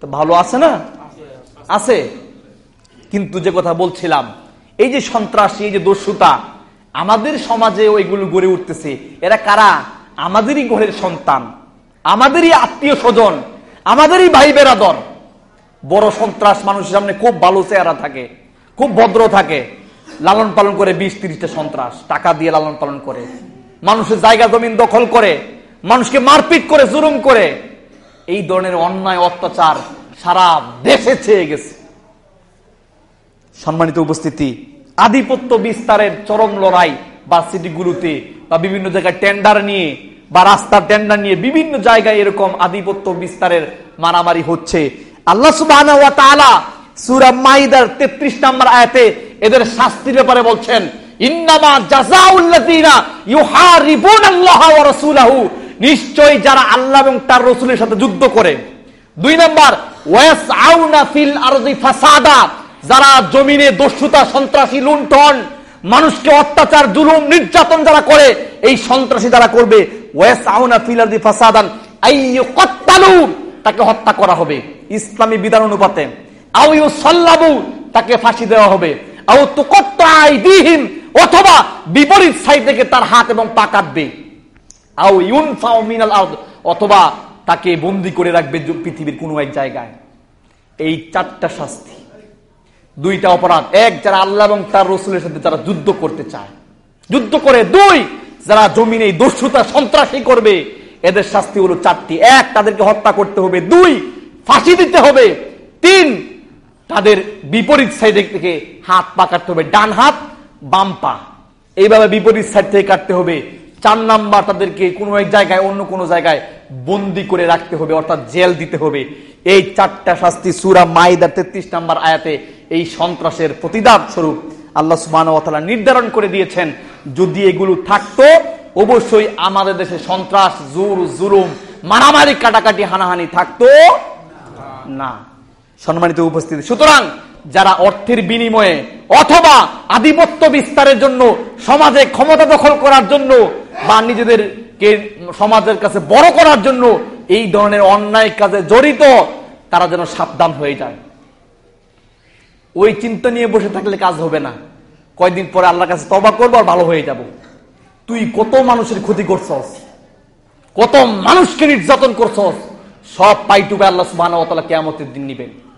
তো ভালো আছে না? আছে। কিন্তু যে কথা বলছিলাম, এই যে সন্ত্রাসী, এই যে দস্যুতা, আমাদের সমাজে ওইগুলো গড়ে উঠতেছে। এরা কারা? আমাদেরই ঘরের সন্তান, আমাদেরই আত্মীয় স্বজন, আমাদেরই ভাই বেরাদর। বড় সন্ত্রাস মানুষের সামনে খুব ভালো চেহারা থাকে, খুব ভদ্র থাকে। লালন পালন করে বিশ তিরিশটা সন্ত্রাস, টাকা দিয়ে লালন পালন করে। মানুষের জায়গা জমিন দখল করে, মানুষকে মারপিট করে, জুলুম করে। এই ধরনের অন্যায়, অত্যাচার সারা দেশে ছেয়ে গেছে। সম্মানিত উপস্থিতি, আধিপত্য বিস্তারের চরম লড়াই বা সিটিগুলোতে বা বিভিন্ন জায়গায় টেন্ডার নিয়ে বা রাস্তার টেন্ডার নিয়ে বিভিন্ন জায়গায় এরকম আধিপত্য বিস্তারের মারামারি হচ্ছে। আল্লাহ সুবাহ সুরা মাইদার তেত্রিশ নম্বর আয়াতে এদের শাস্তির ব্যাপারে বলছেন, ইন্নামা জাজাউল্লাযীনা ইউহারিবুন আল্লাহ নিশ্চয়ই যারা আল্লাহ এবং তার রসুলের সাথে যুদ্ধ করে। দুই নম্বর ওয়াসআউনা ফিল আরদি ফাসাদা, যারা জমিনে দস্যুতা, সন্ত্রাসী লুণ্ঠন, মানুষকে অত্যাচার, জুলুম, নির্যাতন যারা করে, এই সন্ত্রাসী যারা করবে ওয়াসআউনা ফিল আরদি ফাসাদান তাকে হত্যা করা হবে। ইসলামী বিধান অনুপাতে। ইউসাল্লাবু, তাকে ফাঁসি দেওয়া হবে। অথবা বিপরীত সাইড থেকে তার হাত এবং পা কাটবে। অথবা তাকে বন্দি করে রাখবে পৃথিবীর কোনো এক জায়গায়। এই চারটা শাস্তি। দুইটা অপরাধ। এক, যারা আল্লাহ এবং তার রসুলের সাথে যারা যুদ্ধ করতে চায়। যুদ্ধ করে। দুই, যারা জমিনে দস্যুতা সন্ত্রাসী করবে, এদের শাস্তি হলো চারটি। এক, তাদেরকে হত্যা করতে হবে। দুই, ফাঁসি দিতে হবে। তিন, তাদের বিপরীত সাইড থেকে হাত পা কাটতে হবে। ডান হাত, বাম পা। এইভাবে বিপরীত সাইড থেকে কাটতে হবে। চার নাম্বার তাদেরকে কোনো এক জায়গায়, অন্য কোনো জায়গায় বন্দি করে রাখতে হবে, অর্থাৎ জেল দিতে হবে। এই চারটা শাস্তি সুরা মাইদার তেত্রিশ নাম্বার আয়াতে এই সন্ত্রাসের প্রতিদান স্বরূপ আল্লাহ সুবাহ নির্ধারণ করে দিয়েছেন। যদি এগুলো থাকতো, অবশ্যই আমাদের দেশে সন্ত্রাস, জুর, জুলুম, মারামারি, কাটাকাটি, হানাহানি থাকতো না। সম্মানিত উপস্থিতি, সুতরাং যারা অর্থের বিনিময়ে অথবা আধিপত্য বিস্তারের জন্য সমাজে ক্ষমতা দখল করার জন্য বা নিজেদেরকে সমাজের কাছে বড় করার জন্য এই ধরনের অন্যায় কাজে জড়িত, তারা যেন সাবধান হয়ে যায়। ওই চিন্তা নিয়ে বসে থাকলে কাজ হবে না। কয়দিন পরে আল্লাহর কাছে তবা করব আর ভালো হয়ে যাব। তুই কত মানুষের ক্ষতি করছস? কত মানুষকে নির্যাতন করছস? সব পাইটুবে আল্লাহ সুবাহ কেমতের দিন নিবেন।